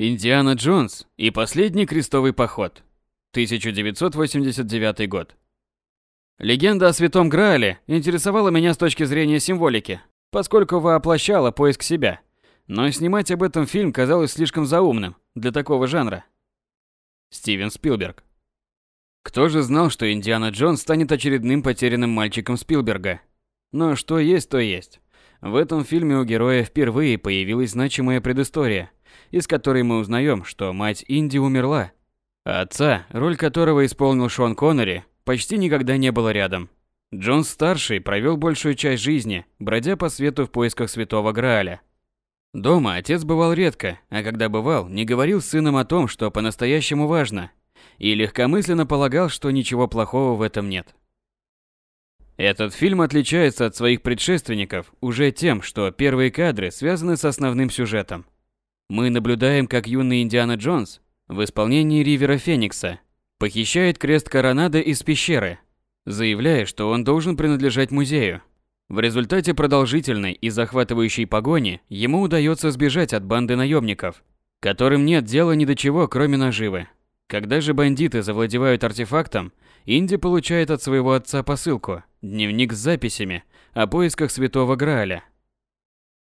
Индиана Джонс и последний крестовый поход. 1989 год. Легенда о Святом Граале интересовала меня с точки зрения символики, поскольку воплощала поиск себя. Но снимать об этом фильм казалось слишком заумным для такого жанра. Стивен Спилберг. Кто же знал, что Индиана Джонс станет очередным потерянным мальчиком Спилберга? Но что есть, то есть. В этом фильме у героя впервые появилась значимая предыстория, из которой мы узнаем, что мать Инди умерла, а отца, роль которого исполнил Шон Коннери, почти никогда не было рядом. Джонс-старший провел большую часть жизни, бродя по свету в поисках святого Грааля. Дома отец бывал редко, а когда бывал, не говорил с сыном о том, что по-настоящему важно, и легкомысленно полагал, что ничего плохого в этом нет. Этот фильм отличается от своих предшественников уже тем, что первые кадры связаны с основным сюжетом. Мы наблюдаем, как юный Индиана Джонс в исполнении Ривера Феникса похищает крест Коронада из пещеры, заявляя, что он должен принадлежать музею. В результате продолжительной и захватывающей погони ему удается сбежать от банды наемников, которым нет дела ни до чего, кроме наживы. Когда же бандиты завладевают артефактом, Инди получает от своего отца посылку – дневник с записями о поисках Святого Грааля –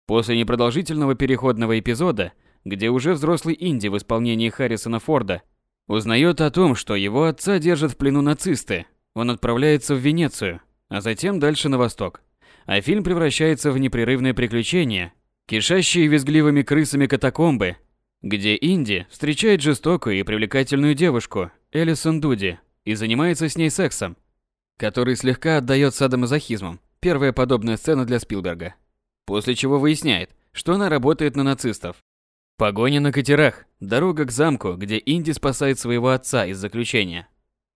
После непродолжительного переходного эпизода, где уже взрослый Инди в исполнении Харрисона Форда узнает о том, что его отца держат в плену нацисты, он отправляется в Венецию, а затем дальше на восток. А фильм превращается в непрерывное приключение, кишащие визгливыми крысами катакомбы, где Инди встречает жестокую и привлекательную девушку, Элисон Дуди, и занимается с ней сексом, который слегка отдает садомазохизмом. Первая подобная сцена для Спилберга после чего выясняет, что она работает на нацистов. Погоня на катерах, дорога к замку, где Инди спасает своего отца из заключения.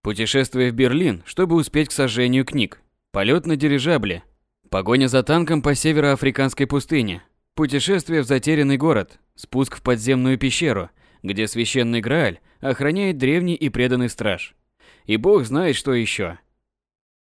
Путешествие в Берлин, чтобы успеть к сожжению книг. Полет на дирижабле. Погоня за танком по североафриканской пустыне. Путешествие в затерянный город. Спуск в подземную пещеру, где священный Грааль охраняет древний и преданный страж. И бог знает, что еще.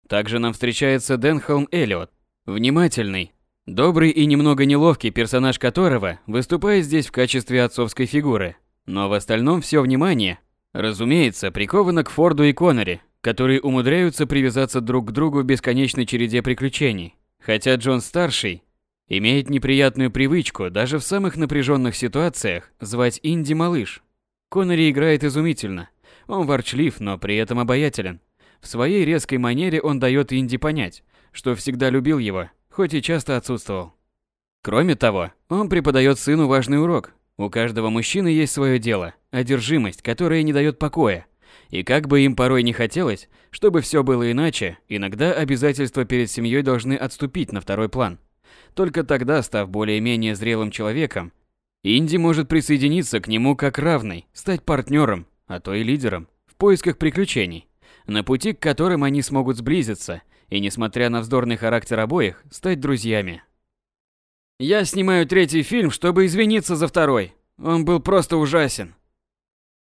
Также нам встречается Денхолм Эллиот. Внимательный, Добрый и немного неловкий персонаж которого выступает здесь в качестве отцовской фигуры. Но в остальном все внимание, разумеется, приковано к Форду и Коннери, которые умудряются привязаться друг к другу в бесконечной череде приключений. Хотя Джон старший имеет неприятную привычку даже в самых напряженных ситуациях звать Инди малыш. Коннери играет изумительно. Он ворчлив, но при этом обаятелен. В своей резкой манере он дает Инди понять, что всегда любил его хоть и часто отсутствовал. Кроме того, он преподает сыну важный урок. У каждого мужчины есть свое дело, одержимость, которая не дает покоя. И как бы им порой не хотелось, чтобы все было иначе, иногда обязательства перед семьей должны отступить на второй план. Только тогда, став более-менее зрелым человеком, Инди может присоединиться к нему как равный, стать партнером, а то и лидером, в поисках приключений, на пути к которым они смогут сблизиться и, несмотря на вздорный характер обоих, стать друзьями. Я снимаю третий фильм, чтобы извиниться за второй. Он был просто ужасен.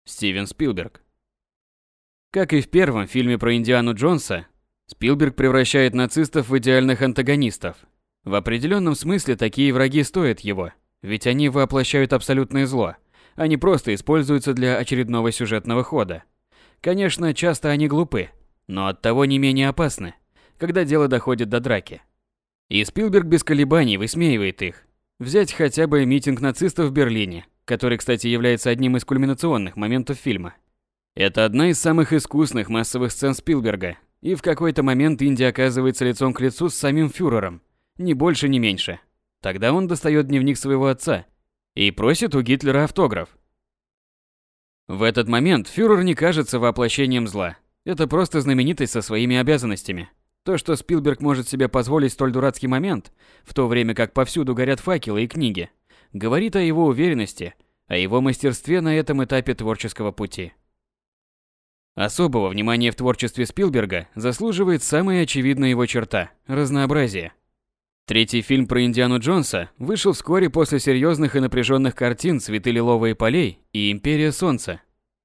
Стивен Спилберг. Как и в первом фильме про Индиану Джонса, Спилберг превращает нацистов в идеальных антагонистов. В определенном смысле такие враги стоят его, ведь они воплощают абсолютное зло, а не просто используются для очередного сюжетного хода. Конечно, часто они глупы, но оттого не менее опасны когда дело доходит до драки. И Спилберг без колебаний высмеивает их. Взять хотя бы митинг нацистов в Берлине, который, кстати, является одним из кульминационных моментов фильма. Это одна из самых искусных массовых сцен Спилберга, и в какой-то момент Инди оказывается лицом к лицу с самим фюрером, ни больше, ни меньше. Тогда он достает дневник своего отца и просит у Гитлера автограф. В этот момент фюрер не кажется воплощением зла. Это просто знаменитость со своими обязанностями. То, что Спилберг может себе позволить столь дурацкий момент, в то время как повсюду горят факелы и книги, говорит о его уверенности, о его мастерстве на этом этапе творческого пути. Особого внимания в творчестве Спилберга заслуживает самая очевидная его черта – разнообразие. Третий фильм про Индиану Джонса вышел вскоре после серьезных и напряженных картин «Цветы лиловые полей» и «Империя солнца».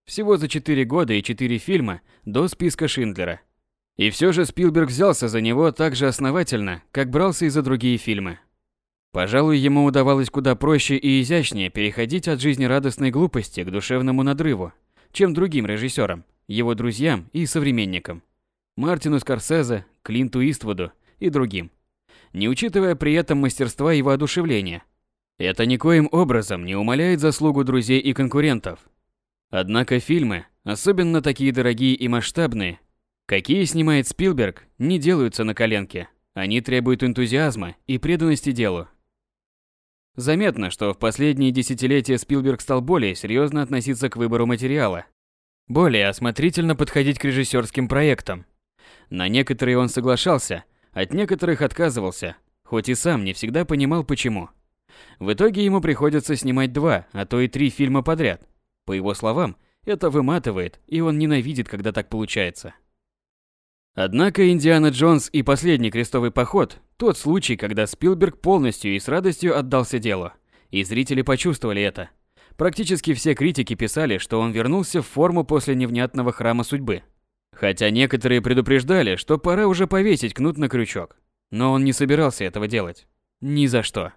Всего за 4 года и 4 фильма до списка Шиндлера – и все же Спилберг взялся за него так же основательно, как брался и за другие фильмы. Пожалуй, ему удавалось куда проще и изящнее переходить от жизнерадостной глупости к душевному надрыву, чем другим режиссерам, его друзьям и современникам. Мартину Скорсезе, Клинту Иствуду и другим. Не учитывая при этом мастерства и воодушевления. Это никоим образом не умаляет заслугу друзей и конкурентов. Однако фильмы, особенно такие дорогие и масштабные, какие снимает Спилберг, не делаются на коленке. Они требуют энтузиазма и преданности делу. Заметно, что в последние десятилетия Спилберг стал более серьезно относиться к выбору материала, более осмотрительно подходить к режиссерским проектам. На некоторые он соглашался, от некоторых отказывался, хоть и сам не всегда понимал почему. В итоге ему приходится снимать два, а то и три фильма подряд. По его словам, это выматывает, и он ненавидит, когда так получается. Однако «Индиана Джонс» и «Последний крестовый поход» – тот случай, когда Спилберг полностью и с радостью отдался делу. И зрители почувствовали это. Практически все критики писали, что он вернулся в форму после невнятного храма судьбы. Хотя некоторые предупреждали, что пора уже повесить кнут на крючок. Но он не собирался этого делать. Ни за что.